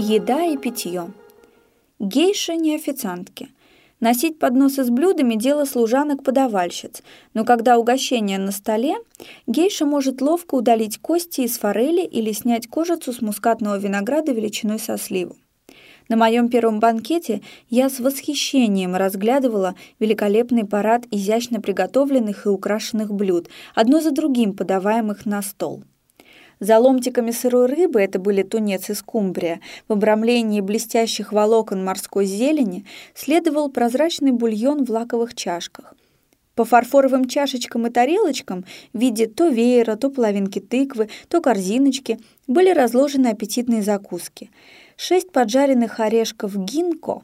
Еда и питье. Гейша не официантки. Носить подносы с блюдами – дело служанок-подавальщиц, но когда угощение на столе, гейша может ловко удалить кости из форели или снять кожицу с мускатного винограда величиной со сливу. На моем первом банкете я с восхищением разглядывала великолепный парад изящно приготовленных и украшенных блюд, одно за другим подаваемых на стол. За ломтиками сырой рыбы, это были тунец и скумбрия, в обрамлении блестящих волокон морской зелени следовал прозрачный бульон в лаковых чашках. По фарфоровым чашечкам и тарелочкам в виде то веера, то половинки тыквы, то корзиночки были разложены аппетитные закуски. Шесть поджаренных орешков гинко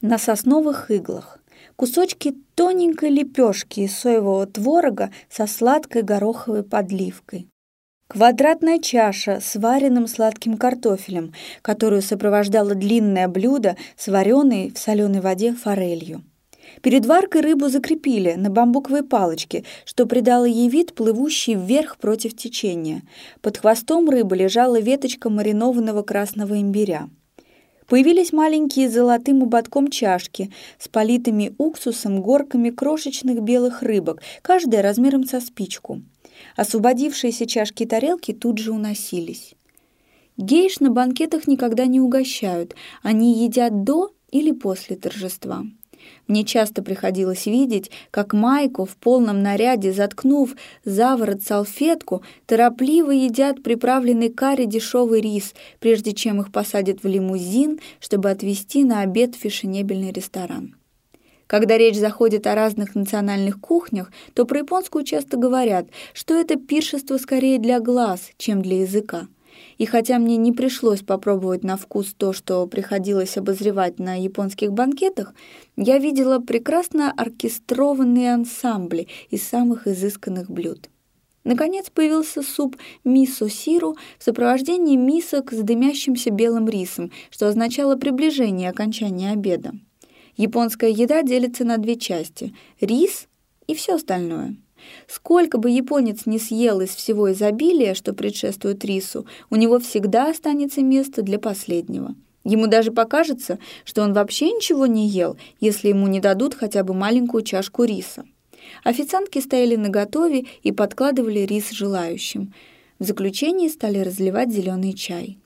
на сосновых иглах, кусочки тоненькой лепешки из соевого творога со сладкой гороховой подливкой. Квадратная чаша с вареным сладким картофелем, которую сопровождало длинное блюдо с вареной в соленой воде форелью. Перед варкой рыбу закрепили на бамбуковой палочке, что придало ей вид, плывущий вверх против течения. Под хвостом рыбы лежала веточка маринованного красного имбиря. Появились маленькие золотым ободком чашки с политыми уксусом горками крошечных белых рыбок, каждая размером со спичку. Освободившиеся чашки и тарелки тут же уносились. Гейш на банкетах никогда не угощают, они едят до или после торжества. Мне часто приходилось видеть, как Майку в полном наряде, заткнув за ворот салфетку, торопливо едят приправленный карри дешевый рис, прежде чем их посадят в лимузин, чтобы отвезти на обед в фешенебельный ресторан. Когда речь заходит о разных национальных кухнях, то про японскую часто говорят, что это пиршество скорее для глаз, чем для языка. И хотя мне не пришлось попробовать на вкус то, что приходилось обозревать на японских банкетах, я видела прекрасно оркестрованные ансамбли из самых изысканных блюд. Наконец появился суп мисо-сиру в сопровождении мисок с дымящимся белым рисом, что означало приближение окончания обеда. Японская еда делится на две части – рис и все остальное. Сколько бы японец не съел из всего изобилия, что предшествует рису, у него всегда останется место для последнего. Ему даже покажется, что он вообще ничего не ел, если ему не дадут хотя бы маленькую чашку риса. Официантки стояли наготове и подкладывали рис желающим. В заключении стали разливать зеленый чай.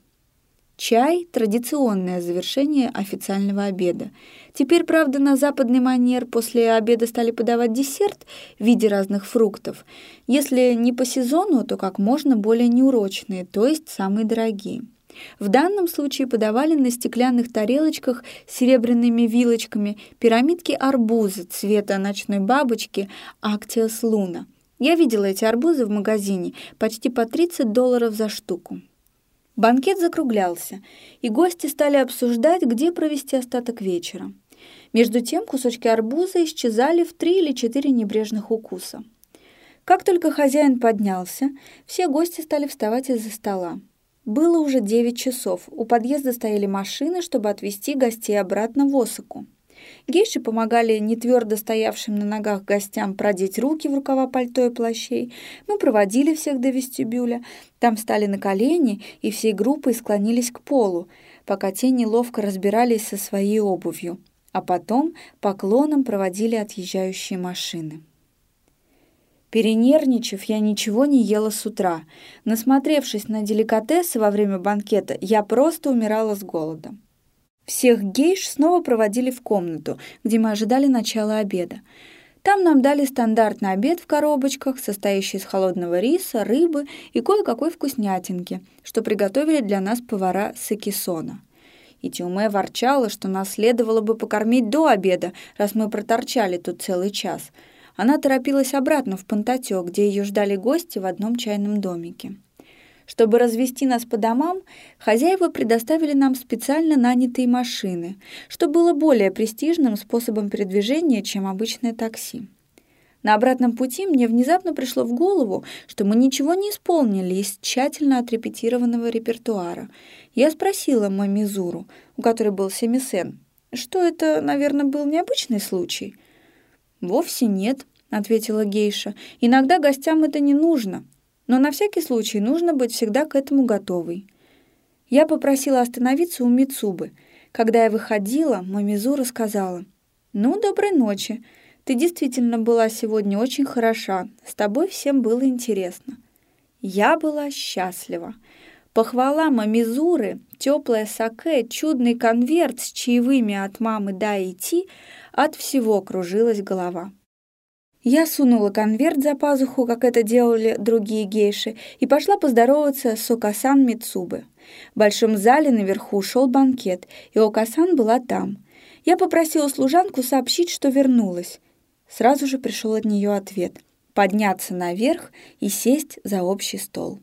Чай – традиционное завершение официального обеда. Теперь, правда, на западный манер после обеда стали подавать десерт в виде разных фруктов. Если не по сезону, то как можно более неурочные, то есть самые дорогие. В данном случае подавали на стеклянных тарелочках с серебряными вилочками пирамидки арбуза цвета ночной бабочки Actias Luna. Я видела эти арбузы в магазине почти по 30 долларов за штуку. Банкет закруглялся, и гости стали обсуждать, где провести остаток вечера. Между тем кусочки арбуза исчезали в три или четыре небрежных укуса. Как только хозяин поднялся, все гости стали вставать из-за стола. Было уже девять часов. У подъезда стояли машины, чтобы отвезти гостей обратно в Осаку. Гейши помогали нетвердо стоявшим на ногах гостям продеть руки в рукава пальто и плащей. Мы проводили всех до вестибюля. Там встали на колени и всей группой склонились к полу, пока те неловко разбирались со своей обувью. А потом поклоном проводили отъезжающие машины. Перенервничав, я ничего не ела с утра. Насмотревшись на деликатесы во время банкета, я просто умирала с голода. Всех гейш снова проводили в комнату, где мы ожидали начала обеда. Там нам дали стандартный обед в коробочках, состоящий из холодного риса, рыбы и кое-какой вкуснятинки, что приготовили для нас повара Сакисона. И Тиуме ворчала, что нас следовало бы покормить до обеда, раз мы проторчали тут целый час. Она торопилась обратно в Пантатё, где ее ждали гости в одном чайном домике. Чтобы развести нас по домам, хозяева предоставили нам специально нанятые машины, что было более престижным способом передвижения, чем обычное такси. На обратном пути мне внезапно пришло в голову, что мы ничего не исполнили из тщательно отрепетированного репертуара. Я спросила Мамизуру, у которой был семисен, что это, наверное, был необычный случай. «Вовсе нет», — ответила гейша. «Иногда гостям это не нужно но на всякий случай нужно быть всегда к этому готовой. Я попросила остановиться у Мицубы. Когда я выходила, Мамизура сказала, «Ну, доброй ночи. Ты действительно была сегодня очень хороша. С тобой всем было интересно». Я была счастлива. Похвала Мамизуры, теплая саке, чудный конверт с чаевыми от мамы да и ти, от всего кружилась голова. Я сунула конверт за пазуху, как это делали другие гейши, и пошла поздороваться с Окасан Мицубы. В большом зале наверху шел банкет, и Окасан была там. Я попросила служанку сообщить, что вернулась. Сразу же пришел от нее ответ — подняться наверх и сесть за общий стол.